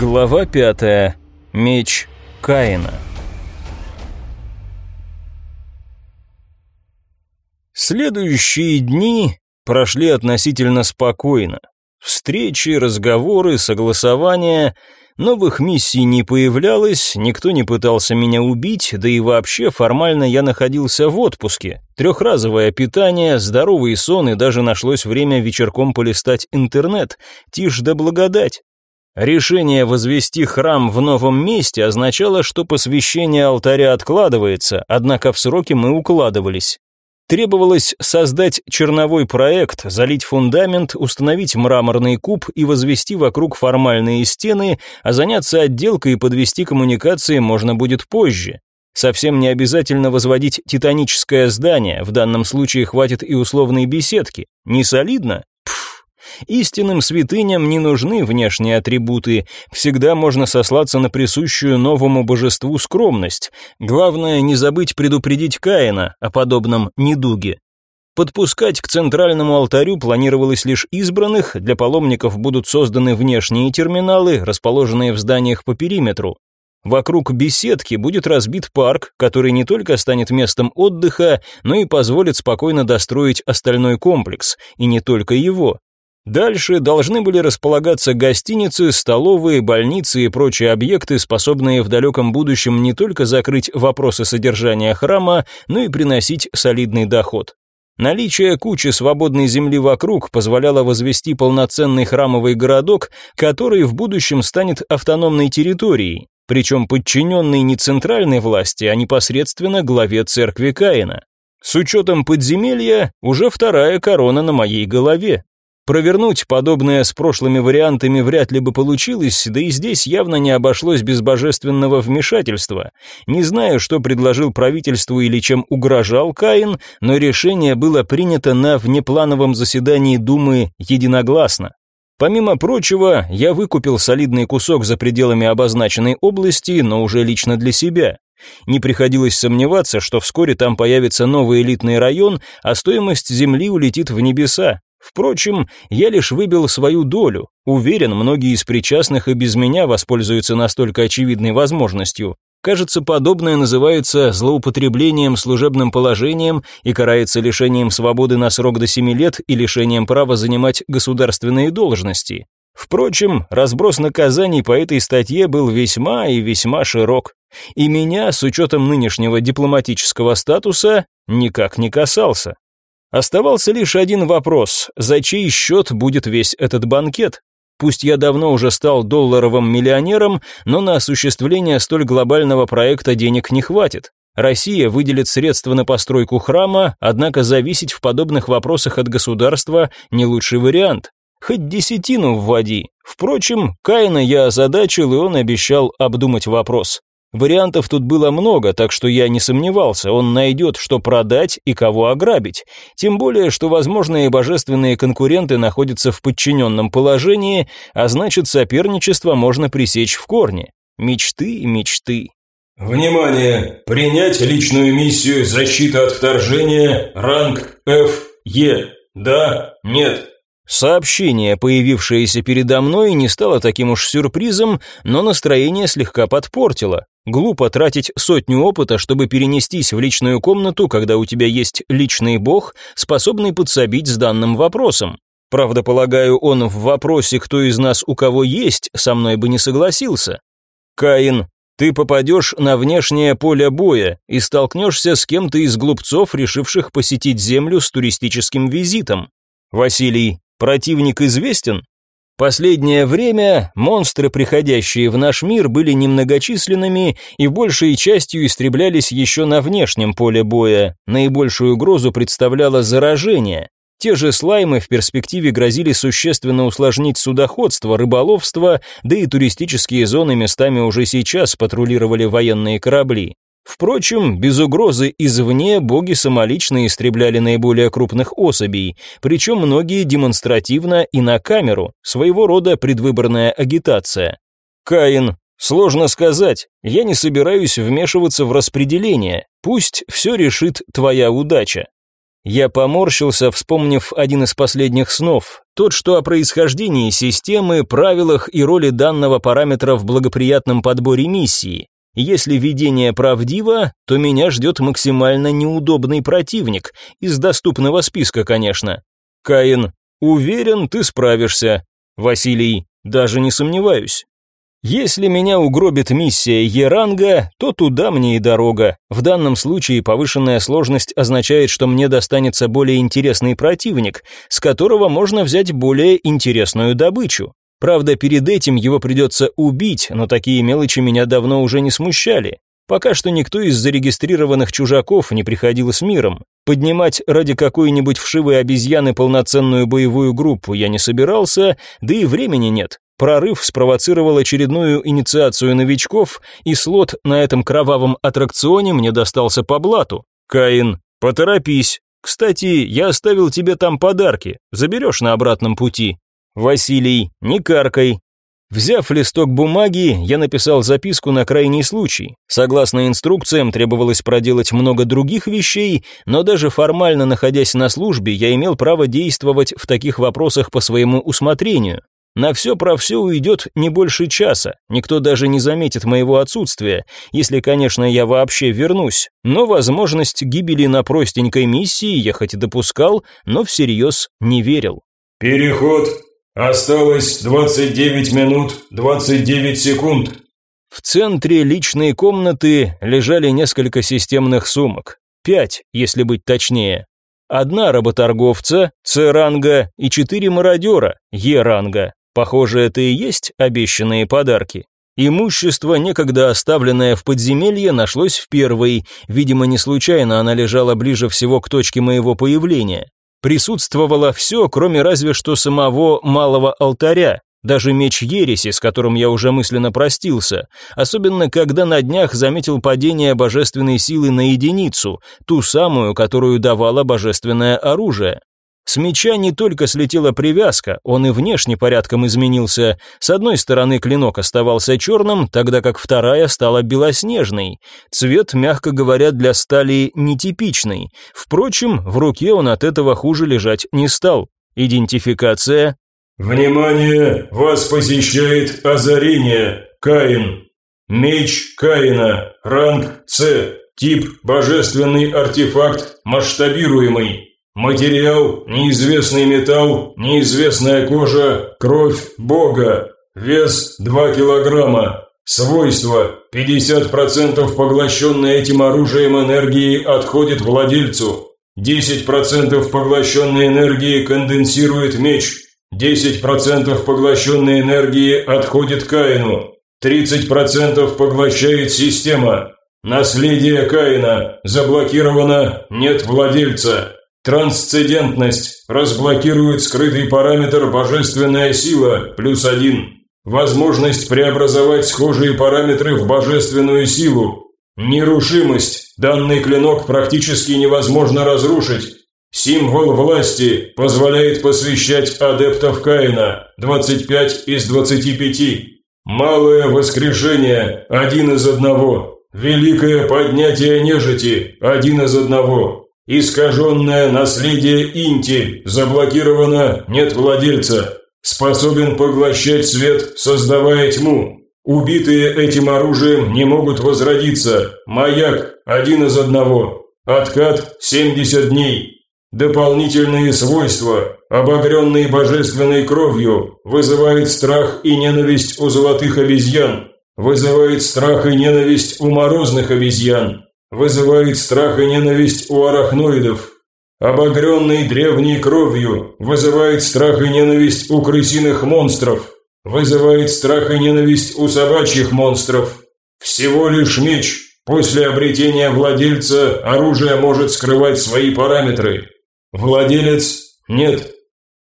Глава пятая. Меч Каина. Следующие дни прошли относительно спокойно. Встречи, разговоры, согласования. Новых миссий не появлялось, никто не пытался меня убить, да и вообще формально я находился в отпуске. Трехразовое питание, здоровый сон и даже нашлось время вечерком полистать интернет. Тишь да благодать. Решение возвести храм в новом месте означало, что посвящение алтаря откладывается, однако в сроки мы укладывались. Требовалось создать черновой проект, залить фундамент, установить мраморный куб и возвести вокруг формальные стены, а заняться отделкой и подвести коммуникации можно будет позже. Совсем не обязательно возводить титаническое здание, в данном случае хватит и условной беседки. Не солидно? Истинным святыням не нужны внешние атрибуты, всегда можно сослаться на присущую новому божеству скромность. Главное не забыть предупредить Каина о подобном недуге. Подпускать к центральному алтарю планировалось лишь избранных, для паломников будут созданы внешние терминалы, расположенные в зданиях по периметру. Вокруг беседки будет разбит парк, который не только станет местом отдыха, но и позволит спокойно достроить остальной комплекс, и не только его. Дальше должны были располагаться гостиницы, столовые, больницы и прочие объекты, способные в далеком будущем не только закрыть вопросы содержания храма, но и приносить солидный доход. Наличие кучи свободной земли вокруг позволяло возвести полноценный храмовый городок, который в будущем станет автономной территорией, причем подчиненный не центральной власти, а непосредственно главе церкви Каина. С учетом подземелья, уже вторая корона на моей голове. Провернуть подобное с прошлыми вариантами вряд ли бы получилось, да и здесь явно не обошлось без божественного вмешательства. Не знаю, что предложил правительству или чем угрожал Каин, но решение было принято на внеплановом заседании Думы единогласно. Помимо прочего, я выкупил солидный кусок за пределами обозначенной области, но уже лично для себя. Не приходилось сомневаться, что вскоре там появится новый элитный район, а стоимость земли улетит в небеса. Впрочем, я лишь выбил свою долю. Уверен, многие из причастных и без меня воспользуются настолько очевидной возможностью. Кажется, подобное называется злоупотреблением служебным положением и карается лишением свободы на срок до 7 лет и лишением права занимать государственные должности. Впрочем, разброс наказаний по этой статье был весьма и весьма широк. И меня, с учетом нынешнего дипломатического статуса, никак не касался. Оставался лишь один вопрос, за чей счет будет весь этот банкет? Пусть я давно уже стал долларовым миллионером, но на осуществление столь глобального проекта денег не хватит. Россия выделит средства на постройку храма, однако зависеть в подобных вопросах от государства не лучший вариант. Хоть десятину вводи. Впрочем, Каина я озадачил, и он обещал обдумать вопрос. Вариантов тут было много, так что я не сомневался, он найдет, что продать и кого ограбить. Тем более, что возможные божественные конкуренты находятся в подчиненном положении, а значит соперничество можно пресечь в корне. Мечты, мечты. Внимание! Принять личную миссию защита от вторжения, ранг E. Да, нет. Сообщение, появившееся передо мной, не стало таким уж сюрпризом, но настроение слегка подпортило. Глупо тратить сотню опыта, чтобы перенестись в личную комнату, когда у тебя есть личный бог, способный подсобить с данным вопросом. Правда, полагаю, он в вопросе, кто из нас у кого есть, со мной бы не согласился. Каин, ты попадешь на внешнее поле боя и столкнешься с кем-то из глупцов, решивших посетить Землю с туристическим визитом. Василий, противник известен? Последнее время монстры, приходящие в наш мир, были немногочисленными и большей частью истреблялись еще на внешнем поле боя. Наибольшую угрозу представляло заражение. Те же слаймы в перспективе грозили существенно усложнить судоходство, рыболовство, да и туристические зоны местами уже сейчас патрулировали военные корабли. Впрочем, без угрозы извне боги самолично истребляли наиболее крупных особей, причем многие демонстративно и на камеру, своего рода предвыборная агитация. Каин, сложно сказать, я не собираюсь вмешиваться в распределение, пусть все решит твоя удача. Я поморщился, вспомнив один из последних снов, тот, что о происхождении системы, правилах и роли данного параметра в благоприятном подборе миссии. Если видение правдиво, то меня ждет максимально неудобный противник, из доступного списка, конечно. Каин, уверен, ты справишься. Василий, даже не сомневаюсь. Если меня угробит миссия Еранга, то туда мне и дорога. В данном случае повышенная сложность означает, что мне достанется более интересный противник, с которого можно взять более интересную добычу. Правда, перед этим его придется убить, но такие мелочи меня давно уже не смущали. Пока что никто из зарегистрированных чужаков не приходил с миром. Поднимать ради какой-нибудь вшивой обезьяны полноценную боевую группу я не собирался, да и времени нет. Прорыв спровоцировал очередную инициацию новичков, и слот на этом кровавом аттракционе мне достался по блату. Каин, поторопись. Кстати, я оставил тебе там подарки. Заберешь на обратном пути. Василий, не каркай. Взяв листок бумаги, я написал записку на крайний случай. Согласно инструкциям, требовалось проделать много других вещей, но даже формально находясь на службе, я имел право действовать в таких вопросах по своему усмотрению. На все про все уйдет не больше часа, никто даже не заметит моего отсутствия, если, конечно, я вообще вернусь. Но возможность гибели на простенькой миссии я хоть и допускал, но всерьез не верил. «Переход. Осталось 29 минут 29 секунд». В центре личной комнаты лежали несколько системных сумок. Пять, если быть точнее. Одна работорговца, С-ранга, и четыре мародера, Е-ранга. Похоже, это и есть обещанные подарки. Имущество, некогда оставленное в подземелье, нашлось в первой. Видимо, не случайно она лежала ближе всего к точке моего появления. Присутствовало все, кроме разве что самого малого алтаря, даже меч ереси, с которым я уже мысленно простился, особенно когда на днях заметил падение божественной силы на единицу, ту самую, которую давало божественное оружие. С меча не только слетела привязка, он и внешне порядком изменился. С одной стороны клинок оставался черным, тогда как вторая стала белоснежной. Цвет, мягко говоря, для стали нетипичный. Впрочем, в руке он от этого хуже лежать не стал. Идентификация. «Внимание! Вас посещает озарение! Каин! Меч Каина! Ранг С! Тип Божественный артефакт масштабируемый!» Материал – неизвестный металл, неизвестная кожа, кровь Бога. Вес – 2 килограмма. Свойства – 50% поглощенной этим оружием энергии отходит владельцу. 10% поглощенной энергии конденсирует меч. 10% поглощенной энергии отходит Каину. 30% поглощает система. Наследие Каина заблокировано, нет владельца. Трансцендентность разблокирует скрытый параметр «Божественная сила» плюс один. Возможность преобразовать схожие параметры в божественную силу. Нерушимость. Данный клинок практически невозможно разрушить. Символ власти позволяет посвящать адептов Каина. 25 из 25. Малое воскрешение. Один из одного. Великое поднятие нежити. Один из одного. Искаженное наследие Инти заблокировано, нет владельца. Способен поглощать свет, создавая тьму. Убитые этим оружием не могут возродиться. Маяк один из одного. Откат 70 дней. Дополнительные свойства, обогренные божественной кровью, вызывает страх и ненависть у золотых обезьян, вызывает страх и ненависть у морозных обезьян, Вызывает страх и ненависть у арахноидов. Обогренный древней кровью вызывает страх и ненависть у крысиных монстров. Вызывает страх и ненависть у собачьих монстров. Всего лишь меч. После обретения владельца оружие может скрывать свои параметры. Владелец нет.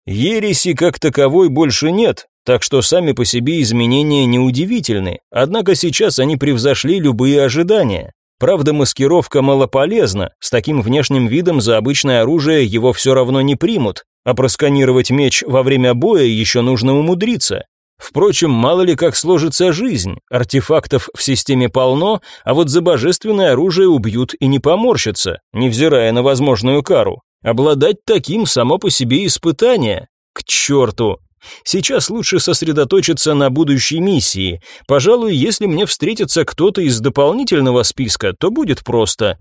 Ереси как таковой больше нет, так что сами по себе изменения неудивительны, однако сейчас они превзошли любые ожидания. Правда, маскировка малополезна, с таким внешним видом за обычное оружие его все равно не примут, а просканировать меч во время боя еще нужно умудриться. Впрочем, мало ли как сложится жизнь, артефактов в системе полно, а вот за божественное оружие убьют и не поморщатся, невзирая на возможную кару. Обладать таким само по себе испытание. К черту! Сейчас лучше сосредоточиться на будущей миссии. Пожалуй, если мне встретится кто-то из дополнительного списка, то будет просто.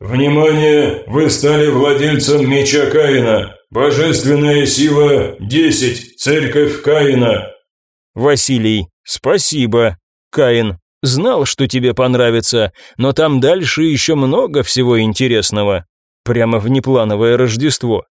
«Внимание! Вы стали владельцем меча Каина. Божественная сила 10. Церковь Каина». Василий, спасибо. Каин, знал, что тебе понравится, но там дальше еще много всего интересного. Прямо внеплановое Рождество.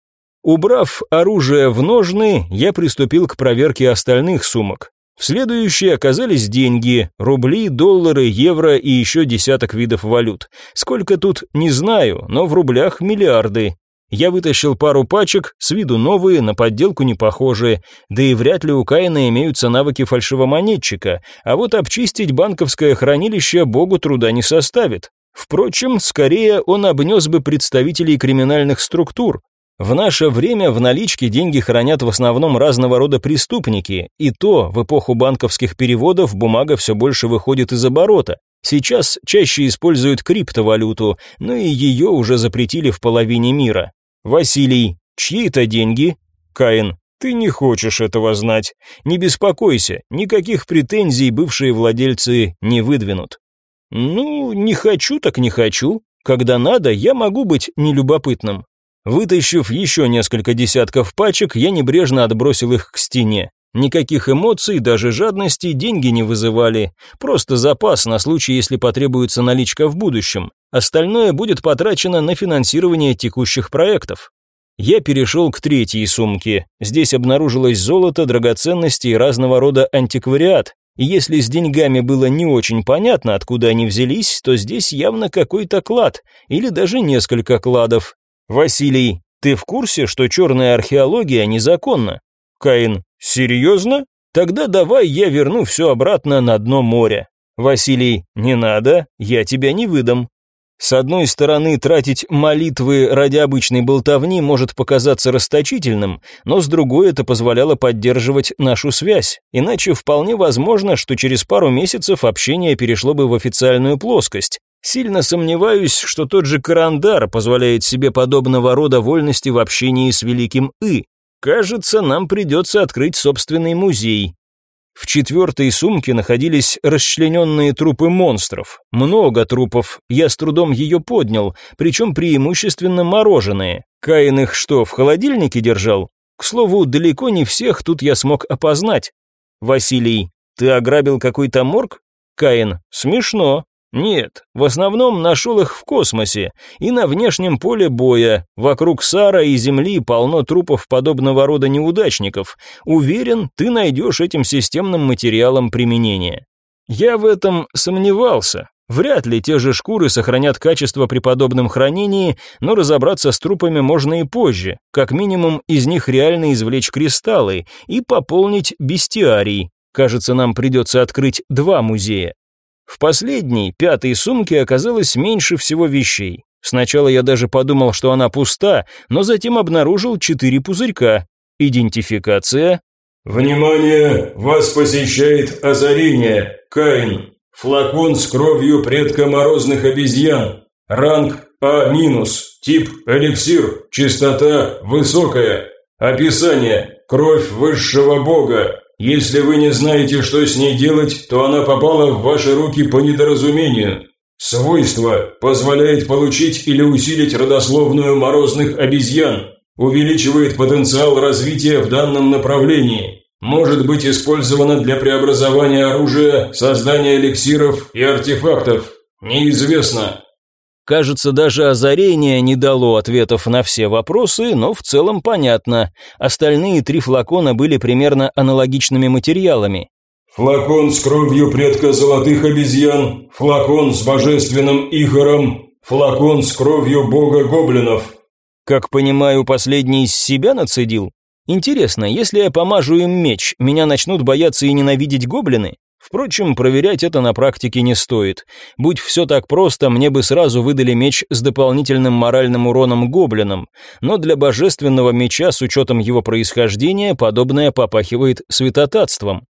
Убрав оружие в ножны, я приступил к проверке остальных сумок. В следующие оказались деньги, рубли, доллары, евро и еще десяток видов валют. Сколько тут, не знаю, но в рублях миллиарды. Я вытащил пару пачек, с виду новые, на подделку не похожие, да и вряд ли у Каина имеются навыки фальшивомонетчика, а вот обчистить банковское хранилище богу труда не составит. Впрочем, скорее он обнес бы представителей криминальных структур, в наше время в наличке деньги хранят в основном разного рода преступники, и то в эпоху банковских переводов бумага все больше выходит из оборота. Сейчас чаще используют криптовалюту, но и ее уже запретили в половине мира. Василий, чьи это деньги? Каин, ты не хочешь этого знать. Не беспокойся, никаких претензий бывшие владельцы не выдвинут. Ну, не хочу так не хочу. Когда надо, я могу быть нелюбопытным. Вытащив еще несколько десятков пачек, я небрежно отбросил их к стене. Никаких эмоций, даже жадности деньги не вызывали. Просто запас на случай, если потребуется наличка в будущем. Остальное будет потрачено на финансирование текущих проектов. Я перешел к третьей сумке. Здесь обнаружилось золото, драгоценности и разного рода антиквариат. И если с деньгами было не очень понятно, откуда они взялись, то здесь явно какой-то клад, или даже несколько кладов, Василий, ты в курсе, что черная археология незаконна? Каин, серьезно? Тогда давай я верну все обратно на дно моря. Василий, не надо, я тебя не выдам. С одной стороны, тратить молитвы ради обычной болтовни может показаться расточительным, но с другой это позволяло поддерживать нашу связь. Иначе вполне возможно, что через пару месяцев общение перешло бы в официальную плоскость. Сильно сомневаюсь, что тот же Карандар позволяет себе подобного рода вольности в общении с великим И. Кажется, нам придется открыть собственный музей. В четвертой сумке находились расчлененные трупы монстров. Много трупов, я с трудом ее поднял, причем преимущественно мороженые. Каин их что, в холодильнике держал? К слову, далеко не всех тут я смог опознать. Василий, ты ограбил какой-то морг? Каин, смешно. Нет, в основном нашел их в космосе и на внешнем поле боя. Вокруг Сара и Земли полно трупов подобного рода неудачников. Уверен, ты найдешь этим системным материалом применение. Я в этом сомневался. Вряд ли те же шкуры сохранят качество при подобном хранении, но разобраться с трупами можно и позже. Как минимум, из них реально извлечь кристаллы и пополнить бестиарий. Кажется, нам придется открыть два музея. В последней, пятой сумке оказалось меньше всего вещей. Сначала я даже подумал, что она пуста, но затем обнаружил четыре пузырька. Идентификация. «Внимание! Вас посещает озарение. Каин. Флакон с кровью предка морозных обезьян. Ранг А-. Тип эликсир. Частота высокая. Описание. Кровь высшего бога. Если вы не знаете, что с ней делать, то она попала в ваши руки по недоразумению. Свойство позволяет получить или усилить родословную морозных обезьян, увеличивает потенциал развития в данном направлении, может быть использовано для преобразования оружия, создания эликсиров и артефактов. Неизвестно. Кажется, даже озарение не дало ответов на все вопросы, но в целом понятно. Остальные три флакона были примерно аналогичными материалами. Флакон с кровью предка золотых обезьян, флакон с божественным ихором, флакон с кровью бога гоблинов. Как понимаю, последний из себя нацедил? Интересно, если я помажу им меч, меня начнут бояться и ненавидеть гоблины? Впрочем, проверять это на практике не стоит. Будь все так просто, мне бы сразу выдали меч с дополнительным моральным уроном гоблинам, но для божественного меча с учетом его происхождения подобное попахивает святотатством.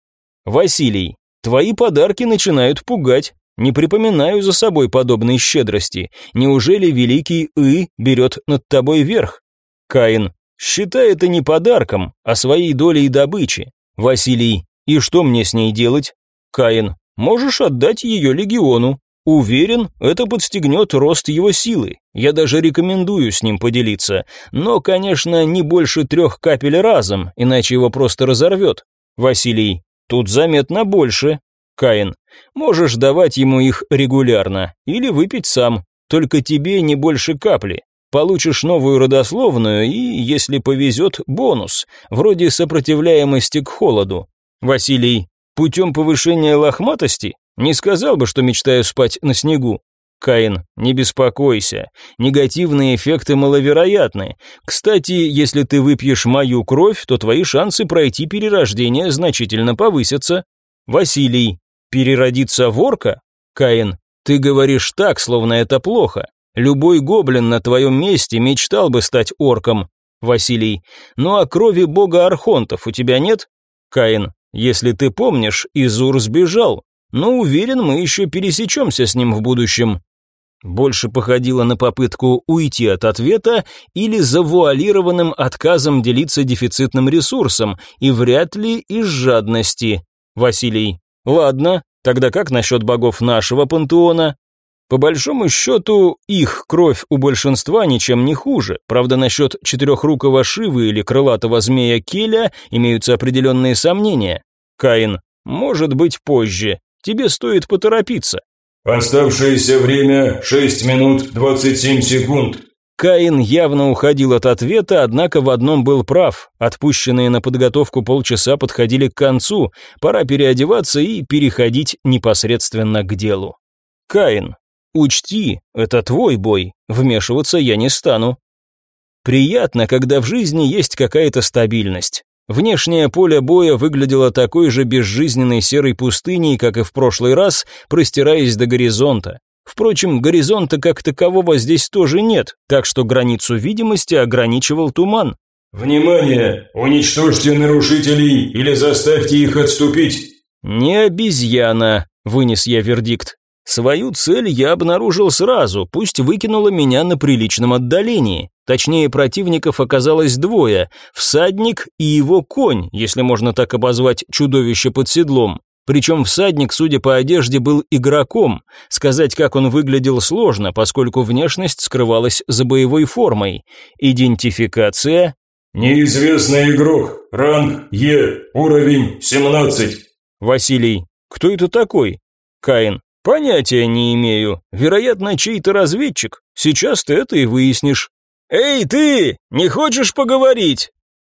Василий, твои подарки начинают пугать. Не припоминаю за собой подобной щедрости. Неужели великий И берет над тобой верх? Каин. Считай это не подарком, а своей долей добычи. Василий. И что мне с ней делать? Каин. Можешь отдать ее легиону. Уверен, это подстегнет рост его силы. Я даже рекомендую с ним поделиться. Но, конечно, не больше трех капель разом, иначе его просто разорвет. Василий. Тут заметно больше. Каин. Можешь давать ему их регулярно. Или выпить сам. Только тебе не больше капли. Получишь новую родословную и, если повезет, бонус, вроде сопротивляемости к холоду. Василий, путем повышения лохматости? Не сказал бы, что мечтаю спать на снегу. Каин, не беспокойся. Негативные эффекты маловероятны. Кстати, если ты выпьешь мою кровь, то твои шансы пройти перерождение значительно повысятся. Василий, переродиться в орка? Каин, ты говоришь так, словно это плохо. Любой гоблин на твоем месте мечтал бы стать орком. Василий. Ну а крови бога архонтов у тебя нет? Каин. Если ты помнишь, Изур сбежал. Но уверен, мы еще пересечемся с ним в будущем. Больше походило на попытку уйти от ответа или завуалированным отказом делиться дефицитным ресурсом, и вряд ли из жадности. Василий. Ладно, тогда как насчет богов нашего пантеона? По большому счету, их кровь у большинства ничем не хуже. Правда, насчет четырехрукого Шивы или крылатого змея Келя имеются определенные сомнения. Каин, может быть позже. Тебе стоит поторопиться. Оставшееся время 6 минут 27 секунд. Каин явно уходил от ответа, однако в одном был прав. Отпущенные на подготовку полчаса подходили к концу, пора переодеваться и переходить непосредственно к делу. Каин, Учти, это твой бой, вмешиваться я не стану. Приятно, когда в жизни есть какая-то стабильность. Внешнее поле боя выглядело такой же безжизненной серой пустыней, как и в прошлый раз, простираясь до горизонта. Впрочем, горизонта как такового здесь тоже нет, так что границу видимости ограничивал туман. «Внимание! Уничтожьте нарушителей или заставьте их отступить!» «Не обезьяна», — вынес я вердикт. Свою цель я обнаружил сразу, пусть выкинула меня на приличном отдалении. Точнее, противников оказалось двое – всадник и его конь, если можно так обозвать чудовище под седлом. Причем всадник, судя по одежде, был игроком. Сказать, как он выглядел, сложно, поскольку внешность скрывалась за боевой формой. Идентификация. Неизвестный игрок. Ранг Е. Уровень 17. Василий. Кто это такой? Каин. Понятия не имею. Вероятно, чей-то разведчик. Сейчас ты это и выяснишь. Эй, ты, не хочешь поговорить?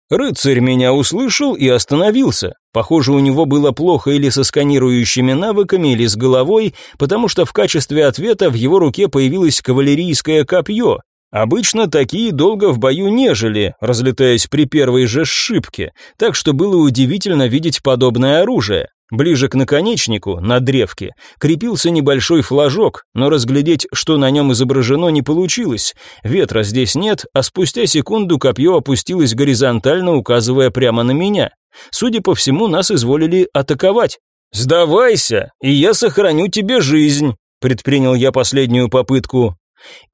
Рыцарь меня услышал и остановился. Похоже, у него было плохо или со сканирующими навыками, или с головой, потому что в качестве ответа в его руке появилось кавалерийское копье. Обычно такие долго в бою не жили, разлетаясь при первой же сшибке, так что было удивительно видеть подобное оружие. Ближе к наконечнику, на древке, крепился небольшой флажок, но разглядеть, что на нем изображено, не получилось. Ветра здесь нет, а спустя секунду копье опустилось горизонтально, указывая прямо на меня. Судя по всему, нас изволили атаковать. «Сдавайся, и я сохраню тебе жизнь», — предпринял я последнюю попытку.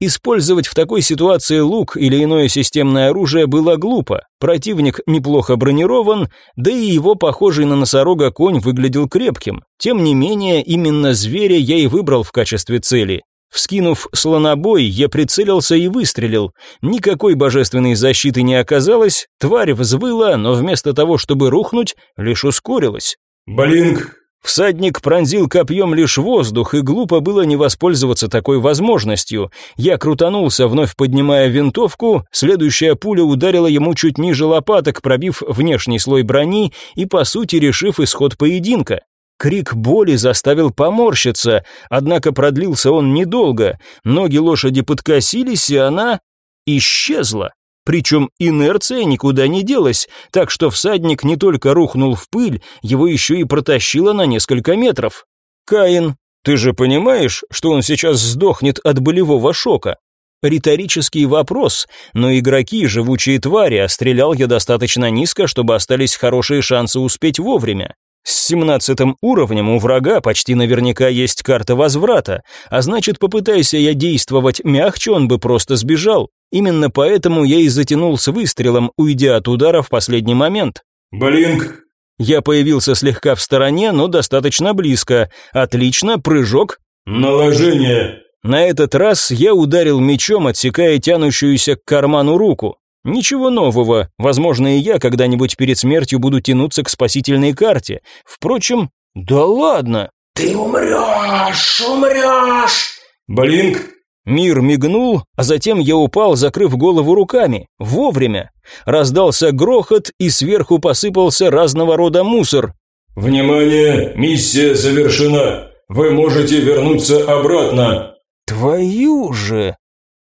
Использовать в такой ситуации лук или иное системное оружие было глупо. Противник неплохо бронирован, да и его похожий на носорога конь выглядел крепким. Тем не менее, именно зверя я и выбрал в качестве цели. Вскинув слонобой, я прицелился и выстрелил. Никакой божественной защиты не оказалось, тварь взвыла, но вместо того, чтобы рухнуть, лишь ускорилась. «Блинк, Всадник пронзил копьем лишь воздух, и глупо было не воспользоваться такой возможностью. Я крутанулся, вновь поднимая винтовку, следующая пуля ударила ему чуть ниже лопаток, пробив внешний слой брони и, по сути, решив исход поединка. Крик боли заставил поморщиться, однако продлился он недолго. Ноги лошади подкосились, и она исчезла. Причем инерция никуда не делась, так что всадник не только рухнул в пыль, его еще и протащило на несколько метров. «Каин, ты же понимаешь, что он сейчас сдохнет от болевого шока?» Риторический вопрос, но игроки – живучие твари, а стрелял я достаточно низко, чтобы остались хорошие шансы успеть вовремя. С семнадцатым уровнем у врага почти наверняка есть карта возврата, а значит, попытайся я действовать мягче, он бы просто сбежал. Именно поэтому я и затянул с выстрелом, уйдя от удара в последний момент. «Блинк!» Я появился слегка в стороне, но достаточно близко. Отлично, прыжок. «Наложение!» На этот раз я ударил мечом, отсекая тянущуюся к карману руку. Ничего нового, возможно, и я когда-нибудь перед смертью буду тянуться к спасительной карте. Впрочем, да ладно. «Ты умрешь, умрешь!» «Блинк!» Мир мигнул, а затем я упал, закрыв голову руками. Вовремя. Раздался грохот, и сверху посыпался разного рода мусор. «Внимание! Миссия завершена! Вы можете вернуться обратно!» Твою же!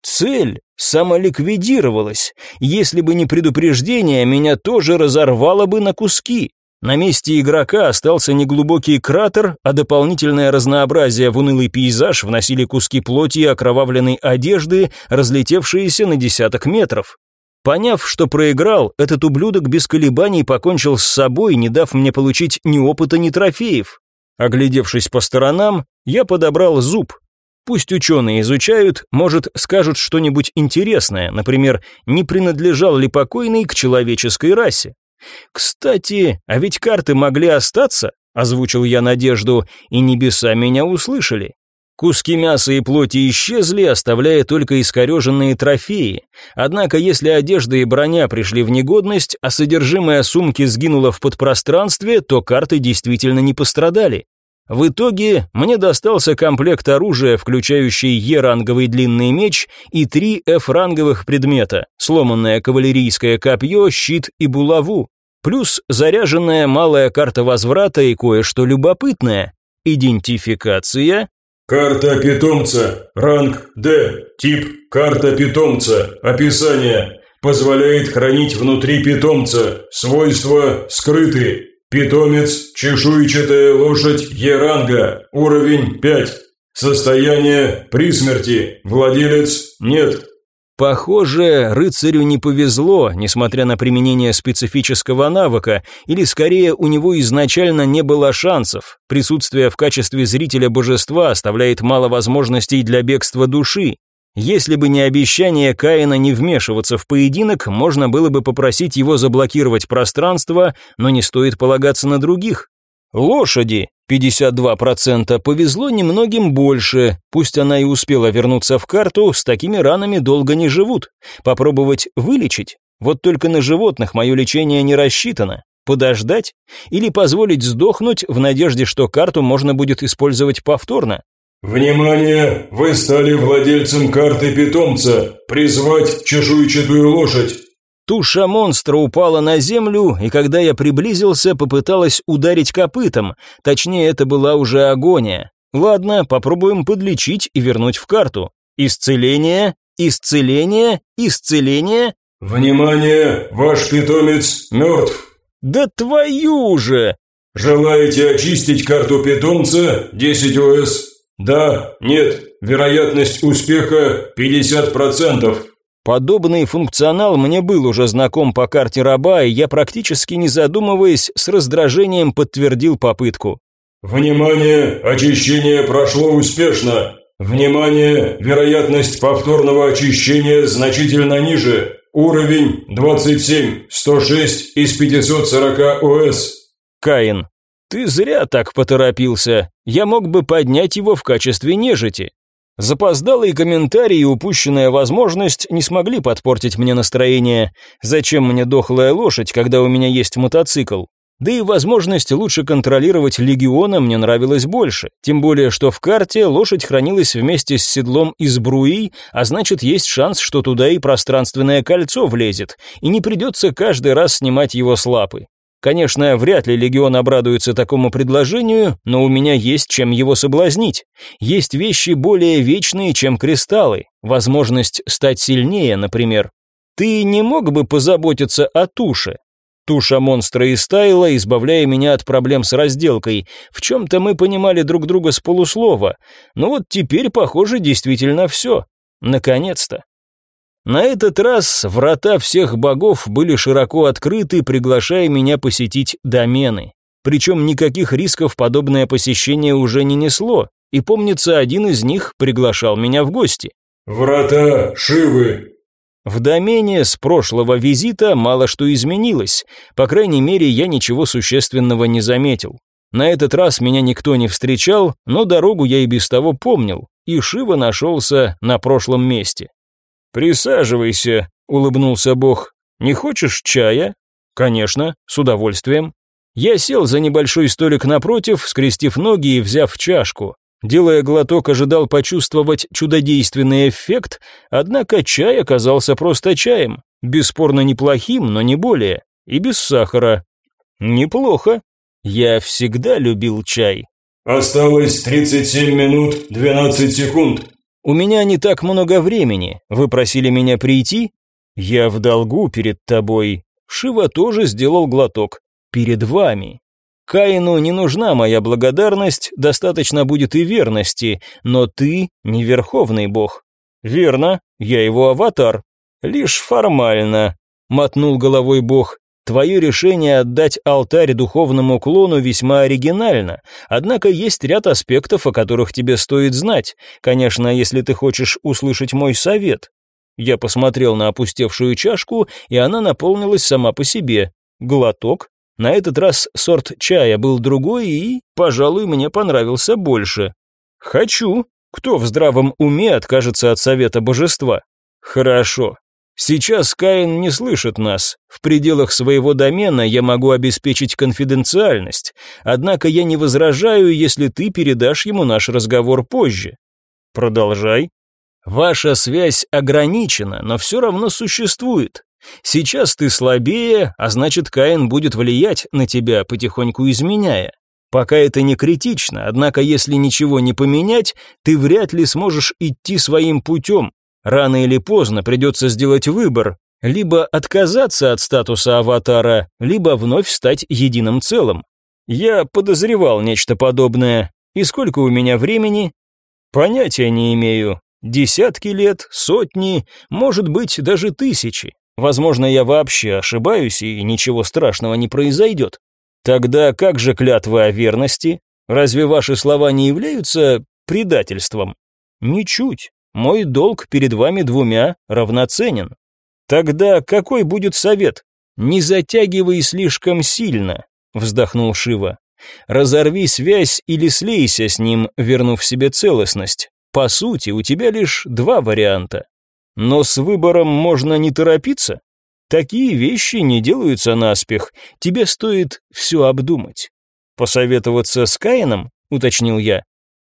Цель самоликвидировалась. Если бы не предупреждение, меня тоже разорвало бы на куски. На месте игрока остался неглубокий кратер, а дополнительное разнообразие в унылый пейзаж вносили куски плоти и окровавленной одежды, разлетевшиеся на десяток метров. Поняв, что проиграл, этот ублюдок без колебаний покончил с собой, не дав мне получить ни опыта, ни трофеев. Оглядевшись по сторонам, я подобрал зуб, Пусть ученые изучают, может, скажут что-нибудь интересное, например, не принадлежал ли покойный к человеческой расе. Кстати, а ведь карты могли остаться, озвучил я надежду, и небеса меня услышали. Куски мяса и плоти исчезли, оставляя только искореженные трофеи. Однако, если одежда и броня пришли в негодность, а содержимое сумки сгинуло в подпространстве, то карты действительно не пострадали. В итоге мне достался комплект оружия, включающий Е-ранговый длинный меч и три F-ранговых предмета, сломанное кавалерийское копье, щит и булаву, плюс заряженная малая карта возврата и кое-что любопытное. Идентификация. Карта питомца. Ранг D. Тип карта питомца. Описание. Позволяет хранить внутри питомца. Свойства скрыты. Питомец, чешуйчатая лошадь Еранга, уровень 5. Состояние при смерти, владелец нет. Похоже, рыцарю не повезло, несмотря на применение специфического навыка, или скорее у него изначально не было шансов. Присутствие в качестве зрителя божества оставляет мало возможностей для бегства души. Если бы не обещание Каина не вмешиваться в поединок, можно было бы попросить его заблокировать пространство, но не стоит полагаться на других. Лошади, 52%, повезло немногим больше, пусть она и успела вернуться в карту, с такими ранами долго не живут. Попробовать вылечить? Вот только на животных мое лечение не рассчитано. Подождать? Или позволить сдохнуть в надежде, что карту можно будет использовать повторно? «Внимание! Вы стали владельцем карты питомца. Призвать чешуйчатую лошадь». Туша монстра упала на землю, и когда я приблизился, попыталась ударить копытом. Точнее, это была уже агония. Ладно, попробуем подлечить и вернуть в карту. Исцеление, исцеление, исцеление. «Внимание! Ваш питомец мертв!» «Да твою же!» «Желаете очистить карту питомца? 10 ОС. Да, нет, вероятность успеха 50%. Подобный функционал мне был уже знаком по карте раба, и я практически не задумываясь, с раздражением подтвердил попытку. Внимание, очищение прошло успешно. Внимание, вероятность повторного очищения значительно ниже. Уровень 27, 106 из 540 ОС. Каин. Ты зря так поторопился. Я мог бы поднять его в качестве нежити. Запоздалый комментарий и упущенная возможность не смогли подпортить мне настроение. Зачем мне дохлая лошадь, когда у меня есть мотоцикл? Да и возможность лучше контролировать легиона мне нравилась больше. Тем более, что в карте лошадь хранилась вместе с седлом из бруи, а значит, есть шанс, что туда и пространственное кольцо влезет, и не придется каждый раз снимать его с лапы. Конечно, вряд ли легион обрадуется такому предложению, но у меня есть чем его соблазнить. Есть вещи более вечные, чем кристаллы. Возможность стать сильнее, например. Ты не мог бы позаботиться о туше? Туша монстра истаяла, избавляя меня от проблем с разделкой. В чем-то мы понимали друг друга с полуслова. Но вот теперь, похоже, действительно все. Наконец-то. На этот раз врата всех богов были широко открыты, приглашая меня посетить домены. Причем никаких рисков подобное посещение уже не несло, и помнится, один из них приглашал меня в гости. «Врата Шивы». В домене с прошлого визита мало что изменилось, по крайней мере, я ничего существенного не заметил. На этот раз меня никто не встречал, но дорогу я и без того помнил, и Шива нашелся на прошлом месте. «Присаживайся», — улыбнулся Бог. «Не хочешь чая?» «Конечно, с удовольствием». Я сел за небольшой столик напротив, скрестив ноги и взяв чашку. Делая глоток, ожидал почувствовать чудодейственный эффект, однако чай оказался просто чаем, бесспорно неплохим, но не более, и без сахара. Неплохо. Я всегда любил чай. Осталось 37 минут 12 секунд. У меня не так много времени. Вы просили меня прийти? Я в долгу перед тобой. Шива тоже сделал глоток. Перед вами. Каину не нужна моя благодарность, достаточно будет и верности, но ты не верховный бог. Верно, я его аватар. Лишь формально, мотнул головой бог. Твое решение отдать алтарь духовному клону весьма оригинально, однако есть ряд аспектов, о которых тебе стоит знать. Конечно, если ты хочешь услышать мой совет. Я посмотрел на опустевшую чашку, и она наполнилась сама по себе. Глоток, на этот раз сорт чая был другой и, пожалуй, мне понравился больше. Хочу. Кто в здравом уме откажется от совета божества? Хорошо. Сейчас Каин не слышит нас. В пределах своего домена я могу обеспечить конфиденциальность. Однако я не возражаю, если ты передашь ему наш разговор позже. Продолжай. Ваша связь ограничена, но все равно существует. Сейчас ты слабее, а значит, Каин будет влиять на тебя, потихоньку изменяя. Пока это не критично, однако если ничего не поменять, ты вряд ли сможешь идти своим путем. Рано или поздно придется сделать выбор, либо отказаться от статуса аватара, либо вновь стать единым целым. Я подозревал нечто подобное. И сколько у меня времени? Понятия не имею. Десятки лет, сотни, может быть, даже тысячи. Возможно, я вообще ошибаюсь, и ничего страшного не произойдет. Тогда как же клятвы о верности? Разве ваши слова не являются предательством? Ничуть. Мой долг перед вами двумя равноценен. Тогда какой будет совет? Не затягивай слишком сильно, вздохнул Шива. Разорви связь или слейся с ним, вернув себе целостность. По сути, у тебя лишь два варианта. Но с выбором можно не торопиться. Такие вещи не делаются наспех, тебе стоит все обдумать. Посоветоваться с Каином, уточнил я.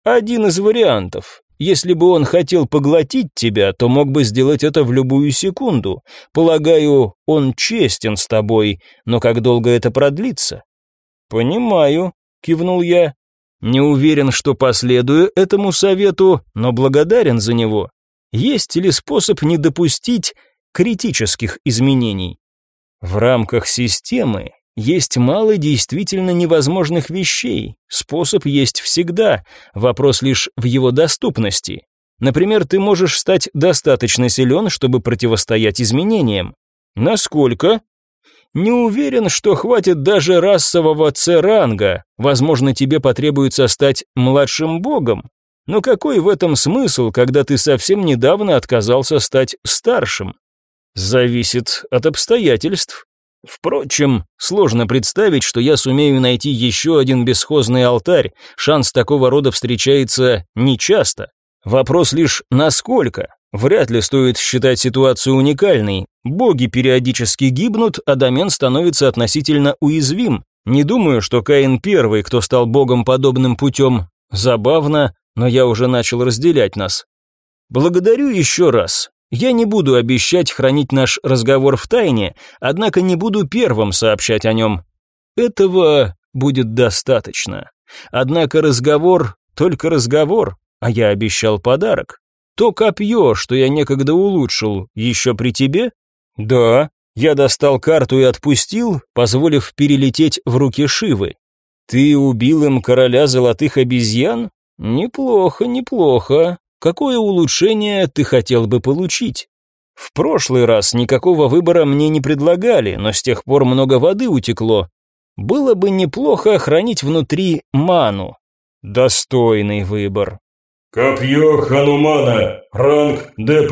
Один из вариантов. Если бы он хотел поглотить тебя, то мог бы сделать это в любую секунду. Полагаю, он честен с тобой, но как долго это продлится? Понимаю, кивнул я. Не уверен, что последую этому совету, но благодарен за него. Есть ли способ не допустить критических изменений? В рамках системы есть мало действительно невозможных вещей. Способ есть всегда, вопрос лишь в его доступности. Например, ты можешь стать достаточно силен, чтобы противостоять изменениям. Насколько? Не уверен, что хватит даже расового С-ранга. Возможно, тебе потребуется стать младшим богом. Но какой в этом смысл, когда ты совсем недавно отказался стать старшим? Зависит от обстоятельств. Впрочем, сложно представить, что я сумею найти еще один бесхозный алтарь. Шанс такого рода встречается нечасто. Вопрос лишь насколько. Вряд ли стоит считать ситуацию уникальной. Боги периодически гибнут, а домен становится относительно уязвим. Не думаю, что Каин первый, кто стал богом подобным путем. Забавно, но я уже начал разделять нас. Благодарю еще раз. Я не буду обещать хранить наш разговор в тайне, однако не буду первым сообщать о нем. Этого будет достаточно. Однако разговор только разговор, а я обещал подарок. То копье, что я некогда улучшил, еще при тебе? Да. Я достал карту и отпустил, позволив перелететь в руки Шивы. Ты убил им короля золотых обезьян? Неплохо, неплохо. Какое улучшение ты хотел бы получить? В прошлый раз никакого выбора мне не предлагали, но с тех пор много воды утекло. Было бы неплохо хранить внутри ману. Достойный выбор. Копье Ханумана, ранг D+,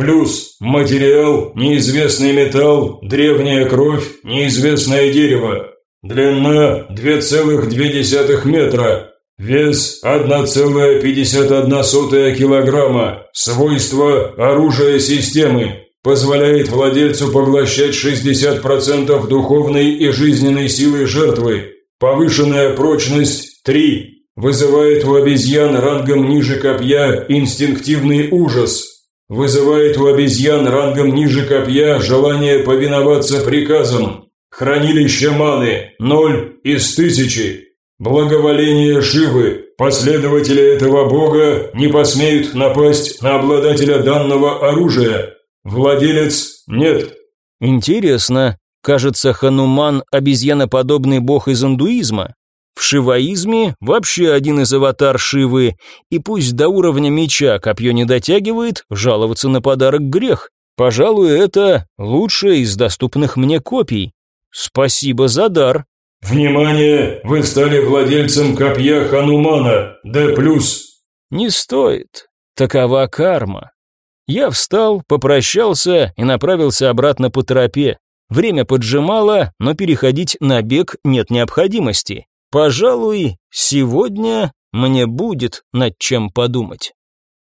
материал, неизвестный металл, древняя кровь, неизвестное дерево. Длина 2,2 метра, вес 1,51 килограмма, свойства оружия системы, позволяет владельцу поглощать 60% духовной и жизненной силы жертвы, повышенная прочность 3, Вызывает у обезьян рангом ниже копья инстинктивный ужас. Вызывает у обезьян рангом ниже копья желание повиноваться приказам. Хранилище маны – ноль из тысячи. Благоволение Шивы. Последователи этого бога не посмеют напасть на обладателя данного оружия. Владелец – нет. Интересно. Кажется, Хануман – обезьяноподобный бог из индуизма. В шиваизме вообще один из аватар Шивы, и пусть до уровня меча копье не дотягивает, жаловаться на подарок грех. Пожалуй, это лучшее из доступных мне копий. Спасибо за дар. Внимание, вы стали владельцем копья Ханумана, Д+. Не стоит. Такова карма. Я встал, попрощался и направился обратно по тропе. Время поджимало, но переходить на бег нет необходимости. Пожалуй, сегодня мне будет над чем подумать.